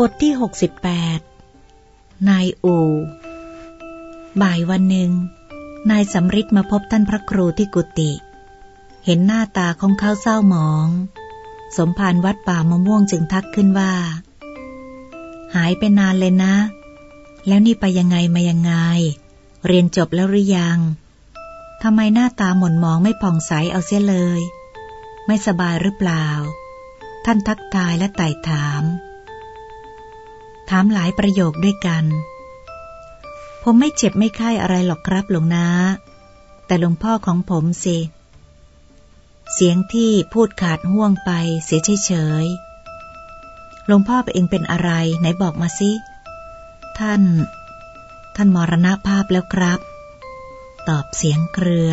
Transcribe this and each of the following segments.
บทที่หกสิบแปดนายอูบ่ายวันหนึ่ง นายสำริดมาพบท่านพระครูที่กุฏิ เห็นหน้าตาของเขาเศร้าหมอง สมภารวัดป่ามะม่วงจึงทักขึ้นว่า หายไปนานเลยนะ แล้วนี่ไปยังไงมายังไง เรียนจบแล้วหรือยัง ทำไมหน้าตาหม่นมองไม่ผ่องใสเอาเสียเลย ไม่สบายหรือเปล่า ท่านทักทายและไต่ถาม ถามหลายประโยคด้วยกัน ผมไม่เจ็บไม่ไข้อะไรหรอกครับหลวงนาแต่หลวงพ่อของผมสิ เสียงที่พูดขาดห่วงไปเสียเฉยๆหลวงพ่อไปเองเป็นอะไร ไหนบอกมาสิ ท่าน ท่านมรณภาพแล้วครับ ตอบเสียงเครือ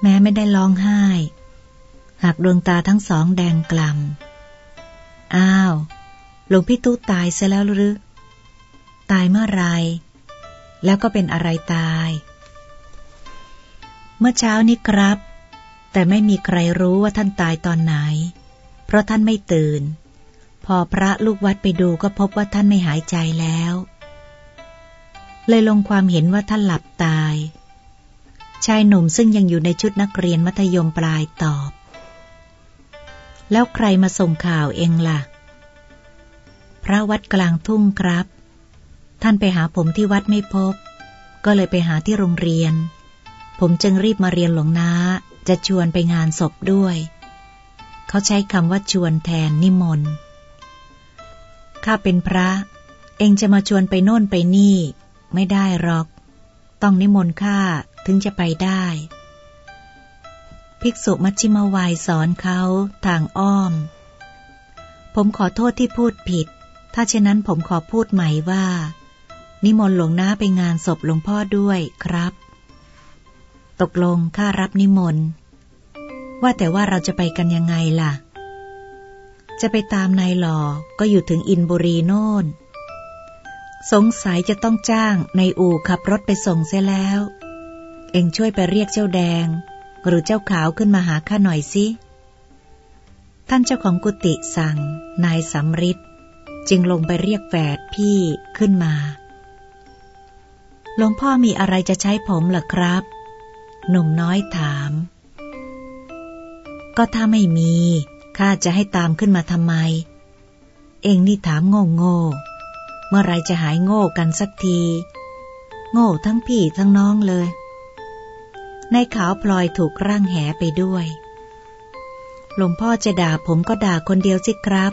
แม้ไม่ได้ร้องไห้ หากดวงตาทั้งสองแดงกล่ำอ้าว หลวงพี่ตู้ตายซะแล้วหรือ ตายเมื่อไร แล้วก็เป็นอะไรตาย เมื่อเช้านี้ครับ แต่ไม่มีใครรู้ว่าท่านตายตอนไหน เพราะท่านไม่ตื่น พอพระลูกวัดไปดูก็พบว่าท่านไม่หายใจแล้ว เลยลงความเห็นว่าท่านหลับตาย ชายหนุ่มซึ่งยังอยู่ในชุดนักเรียนมัธยมปลายตอบ แล้วใครมาส่งข่าวเองละ่ะ พระวัดกลางทุ่งครับ ท่านไปหาผมที่วัดไม่พบ ก็เลยไปหาที่โรงเรียน ผมจึงรีบมาเรียนหลวงนาจะชวนไปงานศพด้วย เขาใช้คำว่าชวนแทนนิมนต์ข้าเป็นพระ เองจะมาชวนไปโน่นไปนี่ ไม่ได้หรอก ต้องนิมนต์ข้าถึงจะไปได้ ภิกษุมัชชิมวายสอนเขาทางอ้อม ผมขอโทษที่พูดผิด ถ้าเช่นนั้นผมขอพูดใหม่ว่า นิมนต์หลวงน้าไปงานศพหลวงพ่อด้วยครับ ตกลงข้ารับนิมนต์ ว่าแต่ว่าเราจะไปกันยังไงล่ะ จะไปตามนายหล่อก็อยู่ถึงอินบุรีโน่น สงสัยจะต้องจ้างในอู่ขับรถไปส่งเสียแล้ว เองช่วยไปเรียกเจ้าแดง หรือเจ้าขาวขึ้นมาหาข้าหน่อยสิท่านเจ้าของกุฏิสั่ง นายสำริด จึงลงไปเรียกแฝดพี่ขึ้นมา หลวงพ่อมีอะไรจะใช้ผมหรอครับ หนุ่มน้อยถาม ก็ถ้าไม่มีข้าจะให้ตามขึ้นมาทำไม เองนี่ถามโง่โง่เมื่อไรจะหายโง่กันสักที โง่ทั้งพี่ทั้งน้องเลย ในขาวพลอยถูกร่างแหไปด้วย หลวงพ่อจะด่าผมก็ด่าคนเดียวสิครับ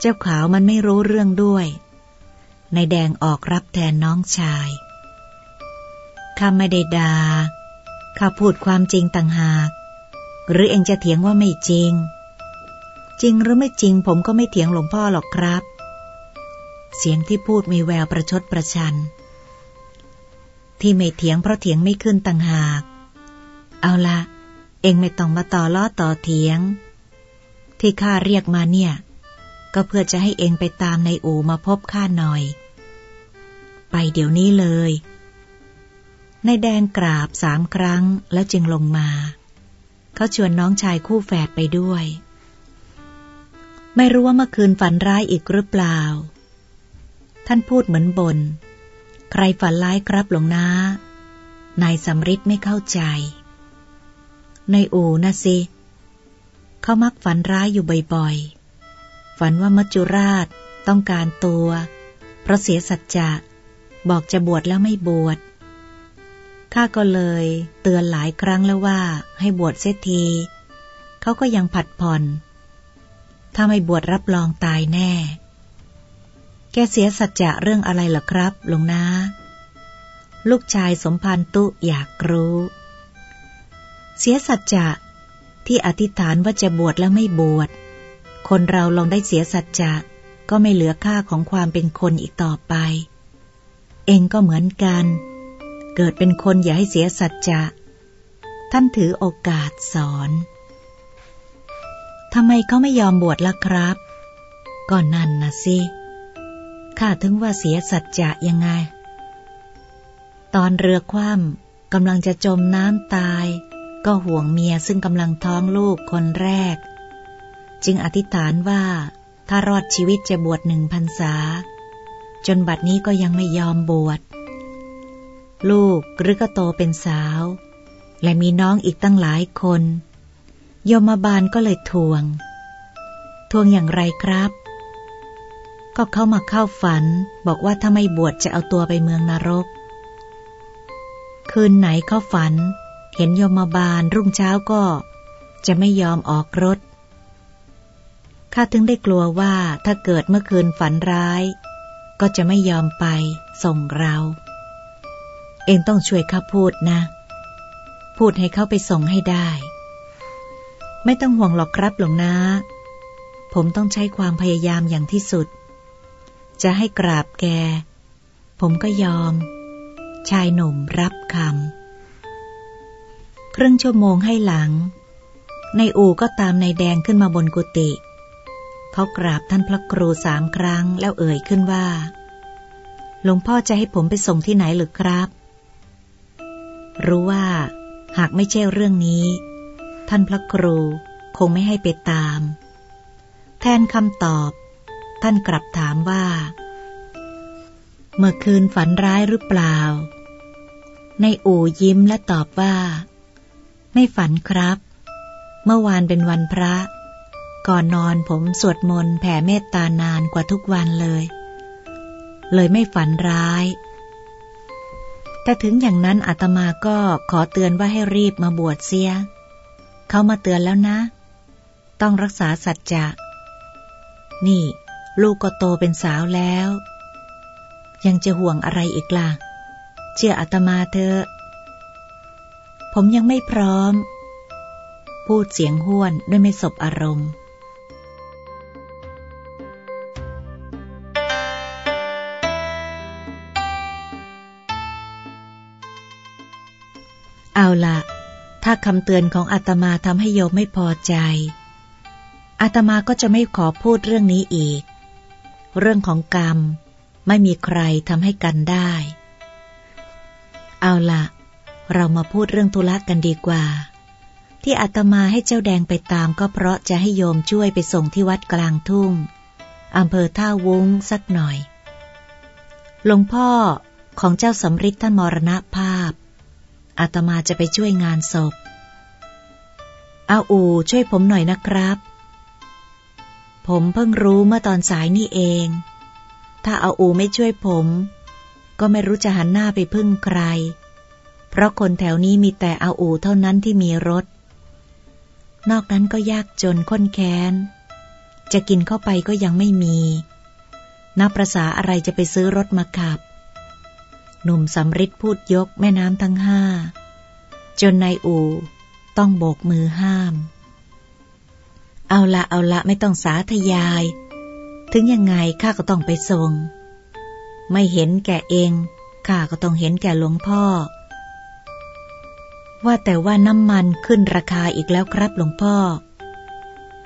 เจ้าขาวมันไม่รู้เรื่องด้วยในแดงออกรับแทนน้องชายข้าไม่ได้ดา่าข้าพูดความจริงต่างหาก หรือเองจะเถียงว่าไม่จริง จริงหรือไม่จริงผมก็ไม่เถียงหลวงพ่อหรอกครับ เสียงที่พูดมีแววประชดประชัน ที่ไม่เถียงเพราะเถียงไม่ขึ้นต่างหาก เอาละเองไม่ต้องมาต่อล้อต่อเถียง ที่ข้าเรียกมาเนี่ย ก็เพื่อจะให้เองไปตามในอูมาพบข้าหน่อย ไปเดี๋ยวนี้เลยในแดงกราบสามครั้งแล้วจึงลงมา เขาชวนน้องชายคู่แฝดไปด้วย ไม่รู้ว่าเมื่อคืนฝันร้ายอีกหรือเปล่า ท่านพูดเหมือนบน ใครฝันร้ายครับหลวงนานายสำริดไม่เข้าใจ ในอูนะสิ เขามักฝันร้ายอยู่บ่อยๆ ฝันว่ามัจจุราชต้องการตัว เพราะเสียสัจจะ บอกจะบวชแล้วไม่บวชข้าก็เลยเตือนหลายครั้งแล้วว่าให้บวชเสียที เขาก็ยังผัดผ่อน ถ้าไม่บวชรับรองตายแน่ แกเสียสัจจะเรื่องอะไรหรอครับหลวงนาลูกชายสมพันตุอยากรู้ เสียสัจจะที่อธิษฐานว่าจะบวชแล้วไม่บวช คนเราลองได้เสียสัจจะก็ไม่เหลือค่าของความเป็นคนอีกต่อไป เองก็เหมือนกัน เกิดเป็นคนอย่าให้เสียสัจจะท่านถือโอกาสสอนทำไมเขาไม่ยอมบวชล่ะครับ ก็นั่นนะสิข้าถึงว่าเสียสัจจะยังไง ตอนเรือคว่ำกำลังจะจมน้ำตาย ก็ห่วงเมียซึ่งกำลังท้องลูกคนแรก จึงอธิษฐานว่า ถ้ารอดชีวิตจะบวชหนึ่งพรรษา จนบัดนี้ก็ยังไม่ยอมบวช ลูกหรือก็โตเป็นสาว และมีน้องอีกตั้งหลายคน โยมบาลก็เลยทวง ทวงอย่างไรครับ ก็เข้ามาเข้าฝัน บอกว่าถ้าไม่บวชจะเอาตัวไปเมืองนรก คืนไหนเข้าฝัน เห็นโยมบาลรุ่งเช้าก็จะไม่ยอมออกรถ ข้าถึงได้กลัวว่าถ้าเกิดเมื่อคืนฝันร้าย ก็จะไม่ยอมไปส่งเรา เองต้องช่วยข้าพูดนะ พูดให้เขาไปส่งให้ได้ ไม่ต้องห่วงหรอกครับหลวงนาผมต้องใช้ความพยายามอย่างที่สุด จะให้กราบแก ผมก็ยอม ชายหนุ่มรับคำครึ่งชั่วโมงให้หลัง ในอู่ก็ตามนายแดงขึ้นมาบนกุฏิ เขากราบท่านพระครูสามครั้งแล้วเอ่ยขึ้นว่า หลวงพ่อจะให้ผมไปส่งที่ไหนหรือครับ รู้ว่า หากไม่ใช่เรื่องนี้ ท่านพระครูคงไม่ให้ไปตาม แทนคำตอบ ท่านกลับถามว่า เมื่อคืนฝันร้ายหรือเปล่า ในอู่ยิ้มและตอบว่า ไม่ฝันครับ เมื่อวานเป็นวันพระ ก่อนนอนผมสวดมนต์แผ่เมตตานานกว่าทุกวันเลย เลยไม่ฝันร้าย แต่ถึงอย่างนั้นอาตมาก็ขอเตือนว่าให้รีบมาบวชเสีย เขามาเตือนแล้วนะ ต้องรักษาสัจจะ นี่ ลูกก็โตเป็นสาวแล้ว ยังจะห่วงอะไรอีกล่ะ เชื่ออาตมาเถอะ ผมยังไม่พร้อมพูดเสียงห้วนด้วยไม่สบอารมณ์ ละถ้าคำเตือนของอาตมาทำให้โยมไม่พอใจ อาตมาก็จะไม่ขอพูดเรื่องนี้อีก เรื่องของกรรมไม่มีใครทำให้กันได้ เอาละเรามาพูดเรื่องธุระกันดีกว่า ที่อาตมาให้เจ้าแดงไปตามก็เพราะจะให้โยมช่วยไปส่งที่วัดกลางทุ่งอำเภอท่าวุ้งสักหน่อย หลวงพ่อของเจ้าสำริดท่านมรณภาพ อาตมาจะไปช่วยงานศพเอาอูช่วยผมหน่อยนะครับ ผมเพิ่งรู้เมื่อตอนสายนี่เอง ถ้าเอาอูไม่ช่วยผม ก็ไม่รู้จะหันหน้าไปพึ่งใคร เพราะคนแถวนี้มีแต่เอาอูเท่านั้นที่มีรถ นอกนั้นก็ยากจนค้นแค้น จะกินเข้าไปก็ยังไม่มีนับประษาอะไรจะไปซื้อรถมาขับ หนุ่มสำริดพูดยกแม่น้ำทั้งห้า จนนายอูต้องโบกมือห้าม เอาละเอาละไม่ต้องสาธยาย ถึงยังไงข้าก็ต้องไปส่งไม่เห็นแก่เองข้าก็ต้องเห็นแก่หลวงพ่อ ว่าแต่ว่าน้ำมันขึ้นราคาอีกแล้วครับหลวงพ่อ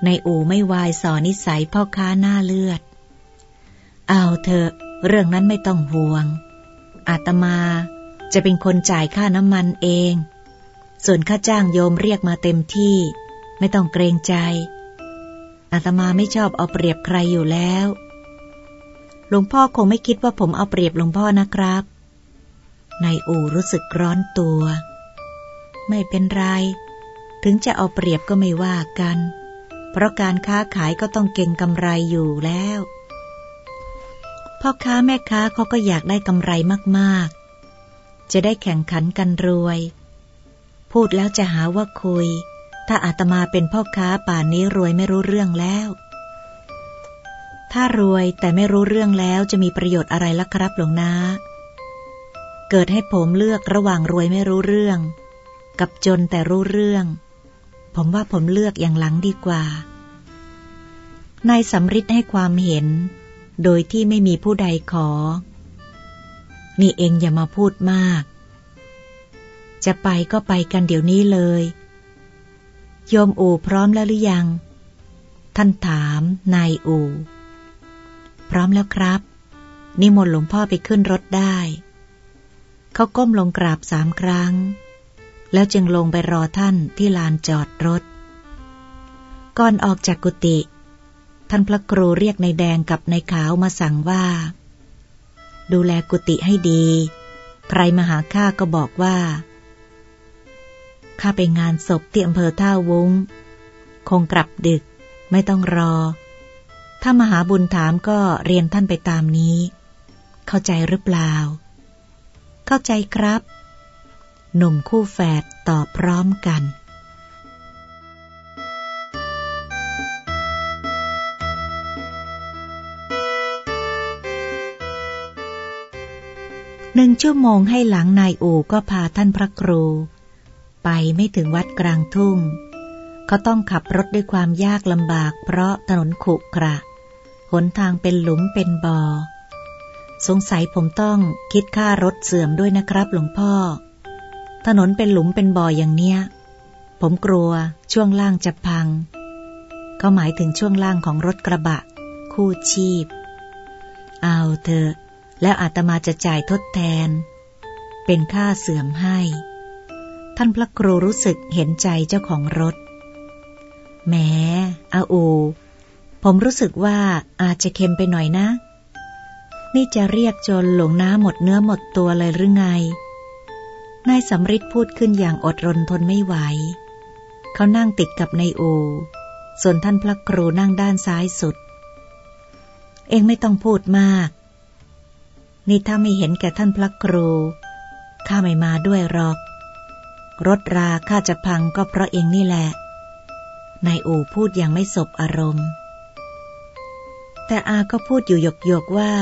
ในอู่ไม่วายสอนิสัยพ่อค้าหน้าเลือด เอาเถอะเรื่องนั้นไม่ต้องห่วง อาตมา จะเป็นคนจ่ายค่าน้ำมันเอง ส่วนค่าจ้างโยมเรียกมาเต็มที่ ไม่ต้องเกรงใจ อาตมาไม่ชอบเอาเปรียบใครอยู่แล้ว หลวงพ่อคงไม่คิดว่าผมเอาเปรียบหลวงพ่อนะครับ นายอูรู้สึกร้อนตัว ไม่เป็นไร ถึงจะเอาเปรียบก็ไม่ว่ากัน เพราะการค้าขายก็ต้องเก่งกำไรอยู่แล้ว พ่อค้าแม่ค้าเขาก็อยากได้กำไรมากๆ จะได้แข่งขันกันรวย พูดแล้วจะหาว่าคุย ถ้าอาตมาเป็นพ่อค้าป่านนี้รวยไม่รู้เรื่องแล้ว ถ้ารวยแต่ไม่รู้เรื่องแล้วจะมีประโยชน์อะไรล่ะครับหลวงนาเกิดให้ผมเลือกระหว่างรวยไม่รู้เรื่อง กับจนแต่รู้เรื่อง ผมว่าผมเลือกอย่างหลังดีกว่านายสำริดให้ความเห็น โดยที่ไม่มีผู้ใดขอ นี่เองอย่ามาพูดมาก จะไปก็ไปกันเดี๋ยวนี้เลย โยมอู่พร้อมแล้วหรือยัง ท่านถามนายอู่ พร้อมแล้วครับ นิมนต์หลวงพ่อไปขึ้นรถได้ เขาก้มลงกราบสามครั้ง แล้วจึงลงไปรอท่านที่ลานจอดรถ ก่อนออกจากกุฏิ ท่านพระครูเรียกนายแดงกับนายขาวมาสั่งว่า ดูแลกุฏิให้ดี ใครมาหาข้าก็บอกว่าข้าไปงานศพที่อำเภอท่าวุ้ง คงกลับดึก ไม่ต้องรอ ถ้ามหาบุญถามก็เรียนท่านไปตามนี้ เข้าใจหรือเปล่า เข้าใจครับ หนุ่มคู่แฝดตอบพร้อมกัน หนึ่งชั่วโมงให้หลังนายอู่ก็พาท่านพระครู ไปไม่ถึงวัดกลางทุ่ง เขาต้องขับรถด้วยความยากลำบาก เพราะถนนขรุขระ หนทางเป็นหลุมเป็นบ่อสงสัยผมต้องคิดค่ารถเสื่อมด้วยนะครับหลวงพ่อ ถนนเป็นหลุมเป็นบ่ออย่างเนี้ย ผมกลัวช่วงล่างจะพังเขาหมายถึงช่วงล่างของรถกระบะ คู่ชีพ เอาเถอะ แล้วอาตมาจะจ่ายทดแทน เป็นค่าเสื่อมให้ ท่านพระครูรู้สึกเห็นใจเจ้าของรถแหมอาอู ผมรู้สึกว่าอาจจะเค็มไปหน่อยนะ นี่จะเรียกจนหลงน้ำหมดเนื้อหมดตัวเลยหรือไง นายสำริดพูดขึ้นอย่างอดรนทนไม่ไหว เขานั่งติดกับนายอู ส่วนท่านพระครูนั่งด้านซ้ายสุด เองไม่ต้องพูดมาก นี่ถ้าไม่เห็นแก่ท่านพระครู ข้าไม่มาด้วยหรอก รถราข้าจะพังก็เพราะเองนี่แหละ นายอู่พูดอย่างไม่สบอารมณ์ แต่อาก็พูดอยู่หยกหยกว่า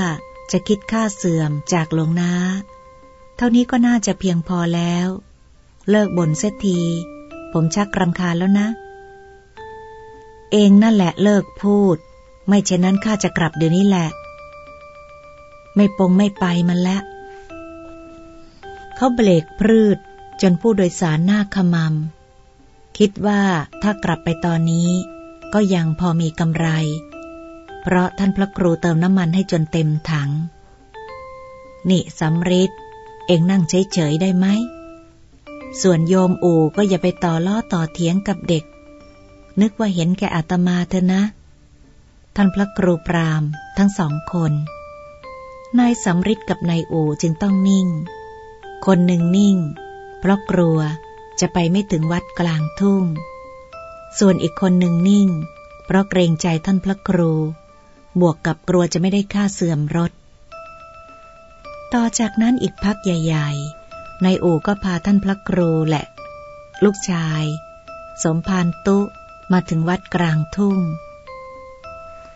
จะคิดค่าเสื่อมจากหลวงนา เท่านี้ก็น่าจะเพียงพอแล้ว เลิกบ่นเสียที ผมชักรำคาญแล้วนะ เองนั่นแหละเลิกพูด ไม่เช่นนั้นข้าจะกลับเดี๋ยวนี้แหละ ไม่ปงไม่ไปมันแล้วเขาเบรกพืชจนผู้โดยสารหน้าขมำคิดว่าถ้ากลับไปตอนนี้ ก็ยังพอมีกำไร เพราะท่านพระครูเติมน้ำมันให้จนเต็มถัง นี่สำริดเองนั่งเฉยๆได้ไหม ส่วนโยมอู่ก็อย่าไปต่อล้อต่อเถียงกับเด็ก นึกว่าเห็นแก่อาตมาเถอะนะ ท่านพระครูปรามทั้งสองคน นายสำริดกับนายอูจึงต้องนิ่ง คนหนึ่งนิ่ง เพราะกลัวจะไปไม่ถึงวัดกลางทุ่ง ส่วนอีกคนหนึ่งนิ่ง เพราะเกรงใจท่านพระครู บวกกับกลัวจะไม่ได้ค่าเสื่อมรถ ต่อจากนั้นอีกพักใหญ่ๆนายอูก็พาท่านพระครูและ ลูกชาย สมภารตุมาถึงวัดกลางทุ่ง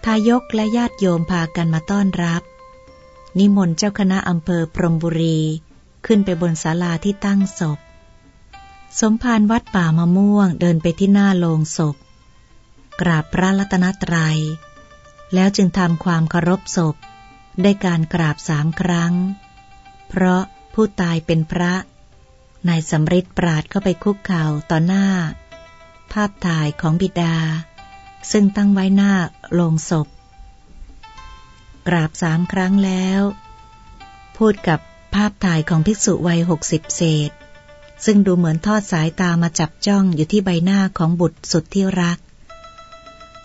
ทายกและญาติโยมพากันมาต้อนรับ นิมนต์เจ้าคณะอำเภอพรมบุรี ขึ้นไปบนศาลาที่ตั้งศพ สมภารวัดป่ามะม่วงเดินไปที่หน้าโลงศพ กราบพระรัตนตรยัย แล้วจึงทำความเคารพศพ ได้การกราบสามครั้ง เพราะผู้ตายเป็นพระ นายสำริดปราดเข้าไปคุกเข่าต่อหน้า ภาพถ่ายของบิดา ซึ่งตั้งไว้หน้าโลงศพ กราบสามครั้งแล้ว พูดกับภาพถ่ายของภิกษุวัยหกสิบเศษ ซึ่งดูเหมือนทอดสายตามาจับจ้องอยู่ที่ใบหน้าของบุตรสุดที่รัก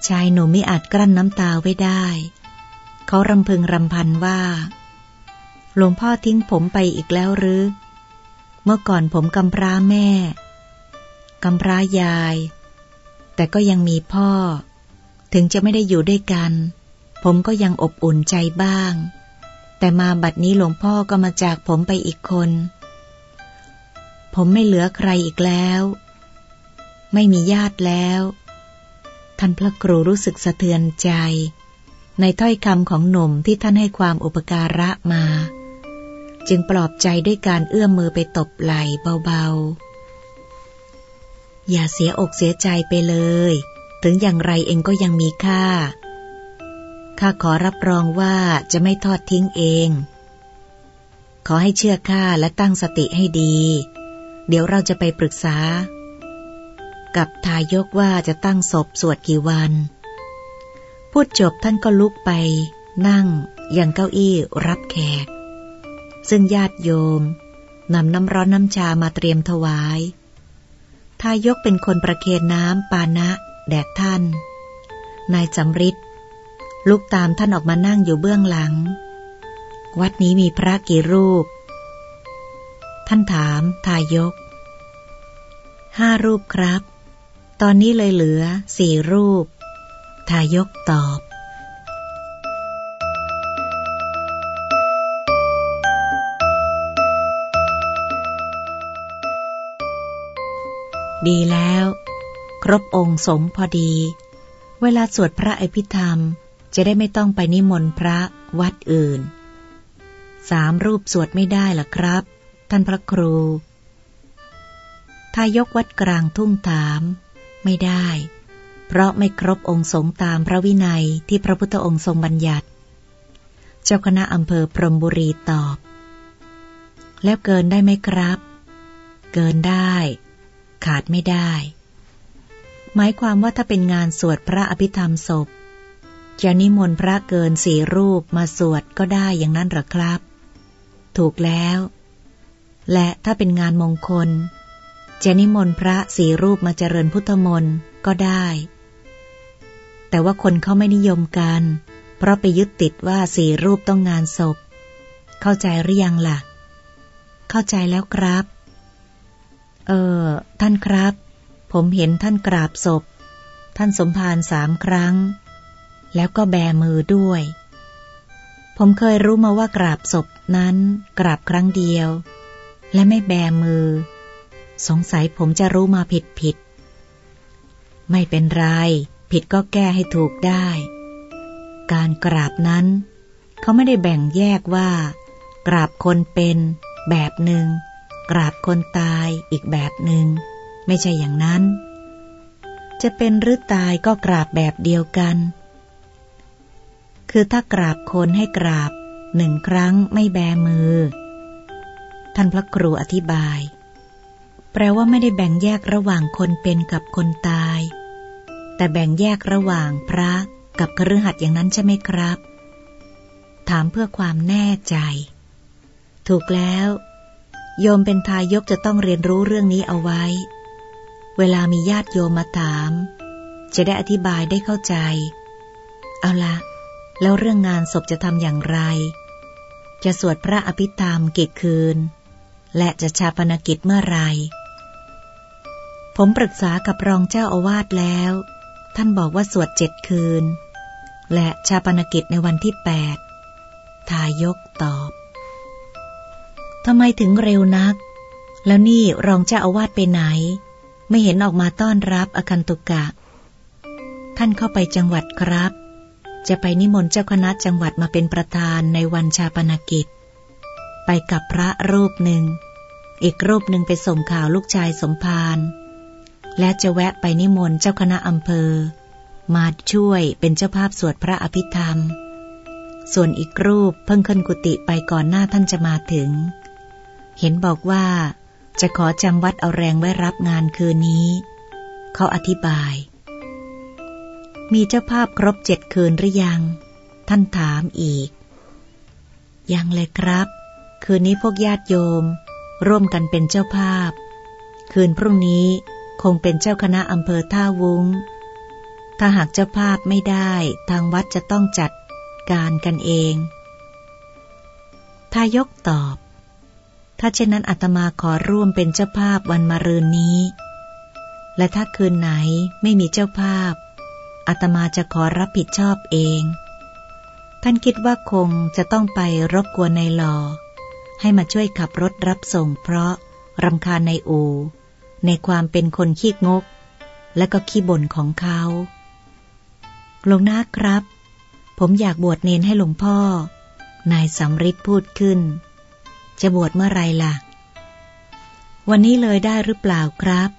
ชายหนุ่มไม่อาจกลั้นน้ำตาไว้ได้ เขารำพึงรำพันว่า หลวงพ่อทิ้งผมไปอีกแล้วหรือ เมื่อก่อนผมกำพร้าแม่กำพร้ายาย แต่ก็ยังมีพ่อ ถึงจะไม่ได้อยู่ด้วยกัน ผมก็ยังอบอุ่นใจบ้าง แต่มาบัดนี้หลวงพ่อก็มาจากผมไปอีกคน ผมไม่เหลือใครอีกแล้ว ไม่มีญาติแล้ว ท่านพระครูรู้สึกสะเทือนใจ ในถ้อยคำของหนุ่มที่ท่านให้ความอุปการะมา จึงปลอบใจด้วยการเอื้อมมือไปตบไหล่เบาๆ อย่าเสียอกเสียใจไปเลย ถึงอย่างไรเองก็ยังมีค่า ข้าขอรับรองว่าจะไม่ทอดทิ้งเอง ขอให้เชื่อข้าและตั้งสติให้ดี เดี๋ยวเราจะไปปรึกษา กับทายกว่าจะตั้งศพสวดกี่วัน พูดจบท่านก็ลุกไป นั่งยังเก้าอี้รับแขก ซึ่งญาติโยมนำน้ำร้อนน้ำชามาเตรียมถวาย ทายกเป็นคนประเคนน้ำปานะ แดกท่าน นายจำริด ลุกตามท่านออกมานั่งอยู่เบื้องหลัง วัดนี้มีพระกี่รูป ท่านถามทายก ห้ารูปครับ ตอนนี้เลยเหลือสี่รูป ทายกตอบดีแล้ว ครบองค์สงพอดี เวลาสวดพระอภิธรรม จะได้ไม่ต้องไปนิมนต์พระวัดอื่น สามรูปสวดไม่ได้ล่ะครับ ท่านพระครู ทายกวัดกลางทุ่งถาม ไม่ได้ เพราะไม่ครบองค์สงตามพระวินัยที่พระพุทธองค์ทรงบัญญัติ เจ้าคณะอำเภอพรมบุรีตอบ แล้วเกินได้ไหมครับ เกินได้ ขาดไม่ได้ หมายความว่าถ้าเป็นงานสวดพระอภิธรรมศพ จะนิมนต์พระเกินสี่รูปมาสวดก็ได้อย่างนั้นหรอครับ ถูกแล้ว และถ้าเป็นงานมงคล จะนิมนต์พระสี่รูปมาเจริญพุทธมนต์ก็ได้ แต่ว่าคนเขาไม่นิยมกัน เพราะไปยึดติดว่าสี่รูปต้องงานศพ เข้าใจหรือยังล่ะ เข้าใจแล้วครับ เออ ท่านครับ ผมเห็นท่านกราบศพ ท่านสมภารสามครั้ง แล้วก็แบมือด้วย ผมเคยรู้มาว่ากราบศพนั้น กราบครั้งเดียว และไม่แบมือ สงสัยผมจะรู้มาผิดผิด ไม่เป็นไร ผิดก็แก้ให้ถูกได้ การกราบนั้น เขาไม่ได้แบ่งแยกว่า กราบคนเป็นแบบหนึ่งกราบคนตายอีกแบบหนึ่งไม่ใช่อย่างนั้น จะเป็นหรือตายก็กราบแบบเดียวกัน คือถ้ากราบคนให้กราบหนึ่งครั้งไม่แบมือ ท่านพระครูอธิบาย แปลว่าไม่ได้แบ่งแยกระหว่างคนเป็นกับคนตาย แต่แบ่งแยกระหว่างพระกับครือขัดอย่างนั้นใช่ไหมครับ ถามเพื่อความแน่ใจ ถูกแล้ว โยมเป็นทายกจะต้องเรียนรู้เรื่องนี้เอาไว้ เวลามีญาติโยมมาถาม จะได้อธิบายได้เข้าใจ เอาละ แล้วเรื่องงานศพจะทำอย่างไร จะสวดพระอภิธรรมกี่คืน และจะชาปนกิจเมื่อไร ผมปรึกษากับรองเจ้าอาวาสแล้ว ท่านบอกว่าสวดเจ็ดคืน และชาปนกิจในวันที่แปดทายกตอบทำไมถึงเร็วนัก แล้วนี่รองเจ้าอาวาสไปไหน ไม่เห็นออกมาต้อนรับอคันตุกะ ท่านเข้าไปจังหวัดครับ จะไปนิมนต์เจ้าคณะจังหวัดมาเป็นประธานในวันชาปนกิจ ไปกับพระรูปหนึ่ง อีกรูปหนึ่งไปส่งข่าวลูกชายสมภารและจะแวะไปนิมนต์เจ้าคณะอำเภอ มาช่วยเป็นเจ้าภาพสวดพระอภิธรรม ส่วนอีกรูปเพิ่งขึ้นกุฏิไปก่อนหน้าท่านจะมาถึง เห็นบอกว่าจะขอจำวัดเอาแรงไว้รับงานคืนนี้ เขาอธิบาย มีเจ้าภาพครบเจ็ดคืนหรือยัง ท่านถามอีก ยังเลยครับ คืนนี้พวกญาติโยม ร่วมกันเป็นเจ้าภาพ คืนพรุ่งนี้คงเป็นเจ้าคณะอำเภอท่าวุ้ง ถ้าหากเจ้าภาพไม่ได้ทางวัดจะต้องจัดการกันเอง ทายกตอบ ถ้าเช่นนั้นอาตมาขอร่วมเป็นเจ้าภาพวันมะรืนนี้ และถ้าคืนไหนไม่มีเจ้าภาพ อาตมาจะขอรับผิดชอบเอง ท่านคิดว่าคงจะต้องไปรบกวนในหลอ ให้มาช่วยขับรถรับส่งเพราะรำคาญในอู ในความเป็นคนขี้งก และก็ขี้บ่นของเขาหลวงนาครับ ผมอยากบวชเนนให้หลวงพ่อ นายสำริดพูดขึ้น จะบวชเมื่อไรล่ะ วันนี้เลยได้หรือเปล่าครับ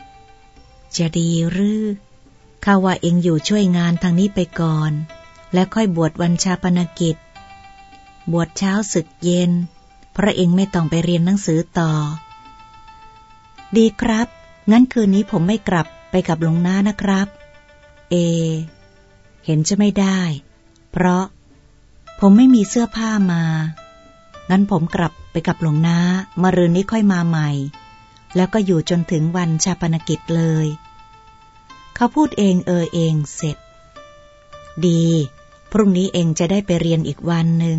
จะดีหรือ ข้าว่าเองอยู่ช่วยงานทางนี้ไปก่อน และค่อยบวชวันชาปนกิจ บวชเช้าศึกเย็น เพราะเองไม่ต้องไปเรียนหนังสือต่อ ดีครับ งั้นคืนนี้ผมไม่กลับไปกับหลวงน้านะครับ เอ เห็นจะไม่ได้ เพราะ ผมไม่มีเสื้อผ้ามา งั้นผมกลับไปกับหลวงน้ามารืนนี้ค่อยมาใหม่ แล้วก็อยู่จนถึงวันชาปนกิจเลย เขาพูดเองเออเองเสร็จ ดี พรุ่งนี้เองจะได้ไปเรียนอีกวันหนึ่ง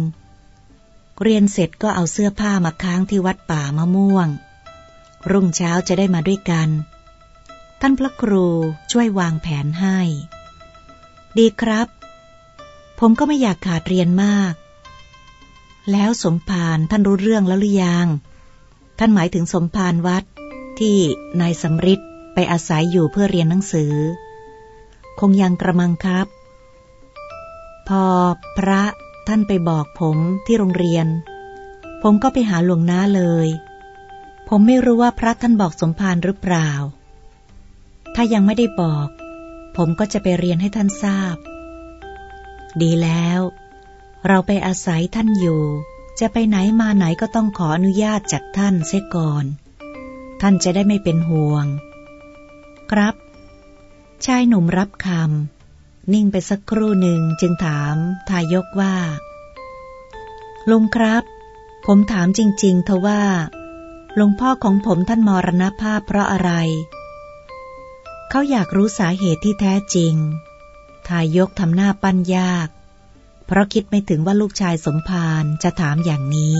เรียนเสร็จก็เอาเสื้อผ้ามาค้างที่วัดป่ามะม่วง รุ่งเช้าจะได้มาด้วยกัน ท่านพระครูช่วยวางแผนให้ ดีครับ ผมก็ไม่อยากขาดเรียนมาก แล้วสมภารท่านรู้เรื่องแล้วหรือยัง ท่านหมายถึงสมภารวัดที่นายสำริด ไปอาศัยอยู่เพื่อเรียนหนังสือ คงยังกระมังครับ พอพระท่านไปบอกผมที่โรงเรียน ผมก็ไปหาหลวงน้าเลย ผมไม่รู้ว่าพระท่านบอกสมภารหรือเปล่า ถ้ายังไม่ได้บอก ผมก็จะไปเรียนให้ท่านทราบ ดีแล้ว เราไปอาศัยท่านอยู่ จะไปไหนมาไหนก็ต้องขออนุญาตจากท่านเสียก่อน ท่านจะได้ไม่เป็นห่วง ครับ ชายหนุ่มรับคำนิ่งไปสักครู่หนึ่งจึงถามทายกว่า ลุงครับ ผมถามจริงๆเทว่าหลวงพ่อของผมท่านมรณภาพเพราะอะไร เขาอยากรู้สาเหตุที่แท้จริง ทายกทำหน้าปั้นยาก เพราะคิดไม่ถึงว่าลูกชายสมภารจะถามอย่างนี้